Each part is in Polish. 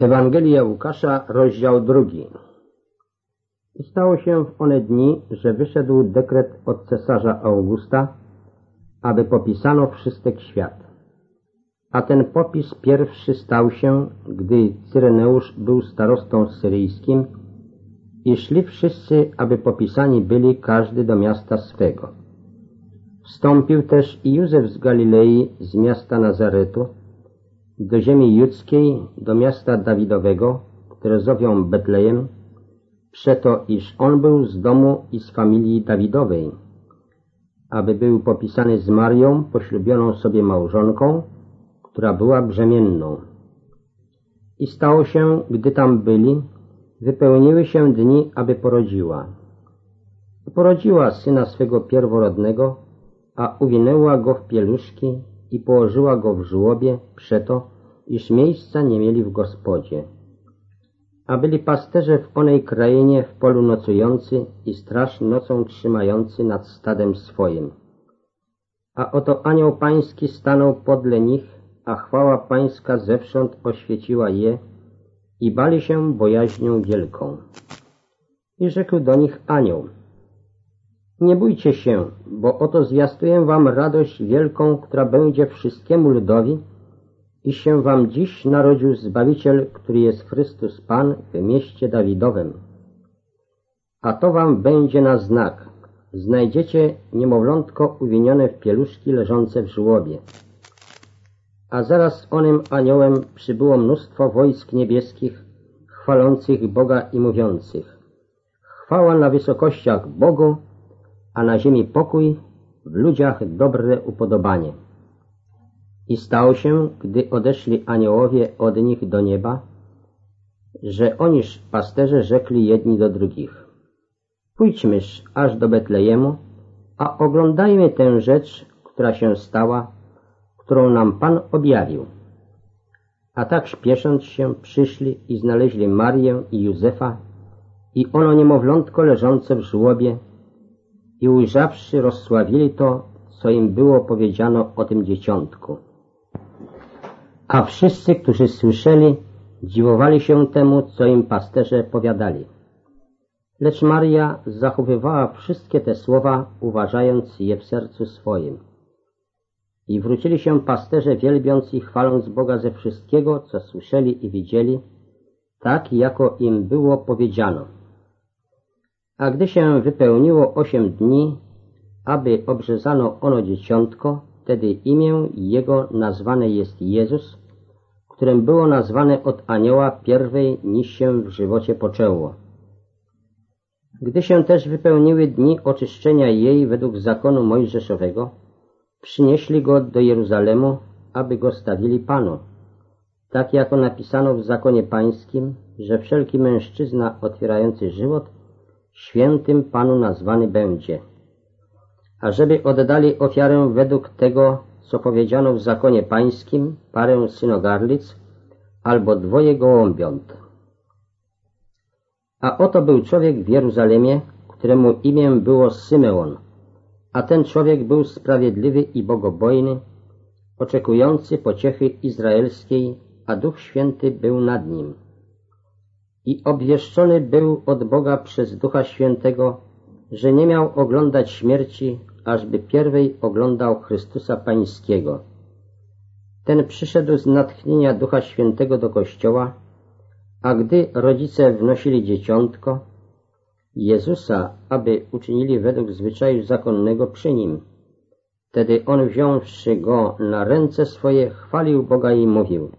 Ewangelia Łukasza, rozdział drugi. I stało się w one dni, że wyszedł dekret od cesarza Augusta, aby popisano wszystek świat. A ten popis pierwszy stał się, gdy Cyreneusz był starostą syryjskim i szli wszyscy, aby popisani byli każdy do miasta swego. Wstąpił też i Józef z Galilei, z miasta Nazaretu, do ziemi judzkiej, do miasta Dawidowego, które zowią Betlejem, przeto iż on był z domu i z familii Dawidowej, aby był popisany z Marią, poślubioną sobie małżonką, która była brzemienną. I stało się, gdy tam byli, wypełniły się dni, aby porodziła. Porodziła syna swego pierworodnego, a uwinęła go w pieluszki i położyła go w żłobie przeto, iż miejsca nie mieli w gospodzie. A byli pasterze w onej krainie w polu nocujący i straż nocą trzymający nad stadem swoim. A oto anioł pański stanął podle nich, a chwała pańska zewsząd oświeciła je i bali się bojaźnią wielką. I rzekł do nich anioł, nie bójcie się, bo oto zwiastuję wam radość wielką, która będzie wszystkiemu ludowi, i się wam dziś narodził Zbawiciel, który jest Chrystus Pan w mieście Dawidowym. A to wam będzie na znak. Znajdziecie niemowlątko uwinione w pieluszki leżące w żłobie. A zaraz onym aniołem przybyło mnóstwo wojsk niebieskich, chwalących Boga i mówiących Chwała na wysokościach Bogu, a na ziemi pokój, w ludziach dobre upodobanie. I stało się, gdy odeszli aniołowie od nich do nieba, że oniż pasterze rzekli jedni do drugich. Pójdźmyż aż do Betlejemu, a oglądajmy tę rzecz, która się stała, którą nam Pan objawił. A tak śpiesząc się przyszli i znaleźli Marię i Józefa i ono niemowlątko leżące w żłobie i ujrzawszy rozsławili to, co im było powiedziano o tym dzieciątku. A wszyscy, którzy słyszeli, dziwowali się temu, co im pasterze powiadali. Lecz Maria zachowywała wszystkie te słowa, uważając je w sercu swoim. I wrócili się pasterze, wielbiąc i chwaląc Boga ze wszystkiego, co słyszeli i widzieli, tak jako im było powiedziano. A gdy się wypełniło osiem dni, aby obrzezano ono dzieciątko, wtedy imię jego nazwane jest Jezus, którym było nazwane od anioła pierwej niż się w żywocie poczęło. Gdy się też wypełniły dni oczyszczenia jej według zakonu mojżeszowego, przynieśli go do Jeruzalemu, aby go stawili Panu, tak jako napisano w zakonie pańskim, że wszelki mężczyzna otwierający żywot świętym Panu nazwany będzie. A żeby oddali ofiarę według tego, co powiedziano w zakonie pańskim, parę synogarlic albo dwoje gołąbiąt. A oto był człowiek w Jeruzalemie, któremu imię było Symeon, a ten człowiek był sprawiedliwy i bogobojny, oczekujący pociechy izraelskiej, a Duch Święty był nad nim. I obwieszczony był od Boga przez Ducha Świętego, że nie miał oglądać śmierci, ażby pierwej oglądał Chrystusa Pańskiego. Ten przyszedł z natchnienia Ducha Świętego do Kościoła, a gdy rodzice wnosili dzieciątko, Jezusa, aby uczynili według zwyczaju zakonnego przy nim. Wtedy on wziąwszy go na ręce swoje, chwalił Boga i mówił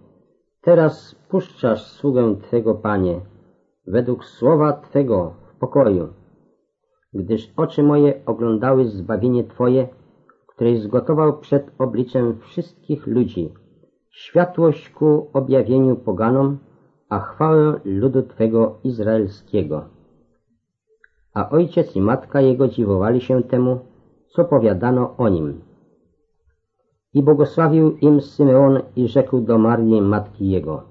Teraz puszczasz sługę Twego, Panie, według słowa Twego w pokoju gdyż oczy moje oglądały zbawienie Twoje, któreś zgotował przed obliczem wszystkich ludzi, światłość ku objawieniu poganom, a chwałę ludu Twego izraelskiego. A ojciec i matka jego dziwowali się temu, co powiadano o nim. I błogosławił im Symeon i rzekł do Marii, matki jego.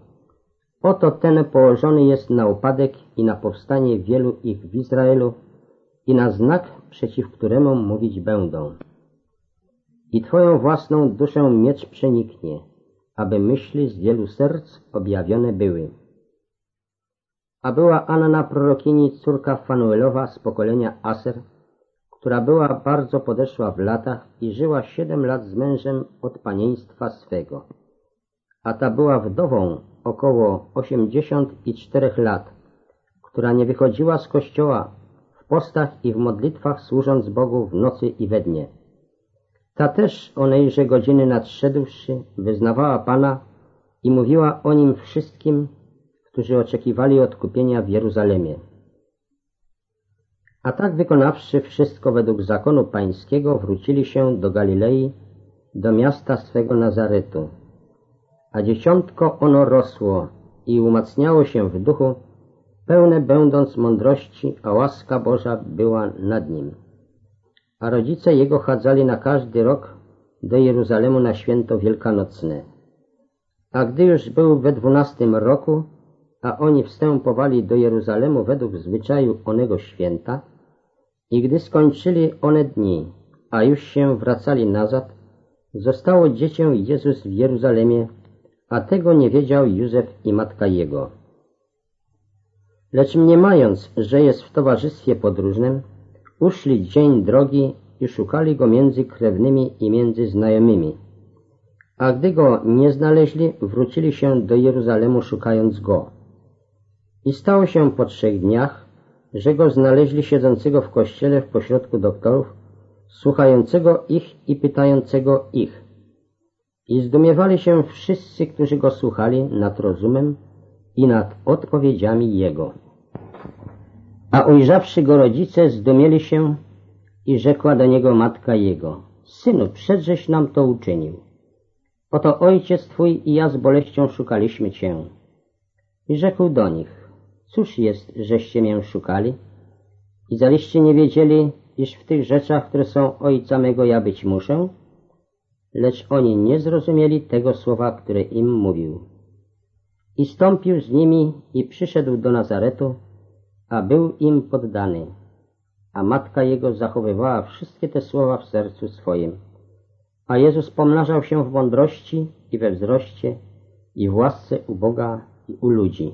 Oto ten położony jest na upadek i na powstanie wielu ich w Izraelu, i na znak, przeciw któremu mówić będą. I Twoją własną duszę miecz przeniknie, aby myśli z wielu serc objawione były. A była Anna prorokini, córka Fanuelowa z pokolenia Aser, która była bardzo podeszła w latach i żyła siedem lat z mężem od panieństwa swego. A ta była wdową około osiemdziesiąt i czterech lat, która nie wychodziła z kościoła w postach i w modlitwach służąc Bogu w nocy i we dnie. Ta też onejże godziny nadszedłszy wyznawała Pana i mówiła o Nim wszystkim, którzy oczekiwali odkupienia w Jeruzalemie. A tak wykonawszy wszystko według zakonu pańskiego, wrócili się do Galilei, do miasta swego Nazaretu. A dzieciątko ono rosło i umacniało się w duchu, pełne będąc mądrości, a łaska Boża była nad nim. A rodzice jego chadzali na każdy rok do Jeruzalemu na święto wielkanocne. A gdy już był we dwunastym roku, a oni wstępowali do Jeruzalemu według zwyczaju onego święta, i gdy skończyli one dni, a już się wracali nazad, zostało dziecię Jezus w Jeruzalemie, a tego nie wiedział Józef i matka jego. Lecz mniemając, że jest w towarzystwie podróżnym, uszli dzień drogi i szukali go między krewnymi i między znajomymi. A gdy go nie znaleźli, wrócili się do Jeruzalemu szukając go. I stało się po trzech dniach, że go znaleźli siedzącego w kościele w pośrodku doktorów, słuchającego ich i pytającego ich. I zdumiewali się wszyscy, którzy go słuchali nad rozumem i nad odpowiedziami jego. A ujrzawszy go rodzice, zdumieli się i rzekła do niego matka jego, Synu, przedżeś nam to uczynił. Oto ojciec twój i ja z boleścią szukaliśmy cię. I rzekł do nich, cóż jest, żeście mię szukali? I zaliście nie wiedzieli, iż w tych rzeczach, które są ojca mego, ja być muszę? Lecz oni nie zrozumieli tego słowa, które im mówił. I stąpił z nimi i przyszedł do Nazaretu, a był im poddany. A matka jego zachowywała wszystkie te słowa w sercu swoim. A Jezus pomnażał się w mądrości i we wzroście i w łasce u Boga i u ludzi.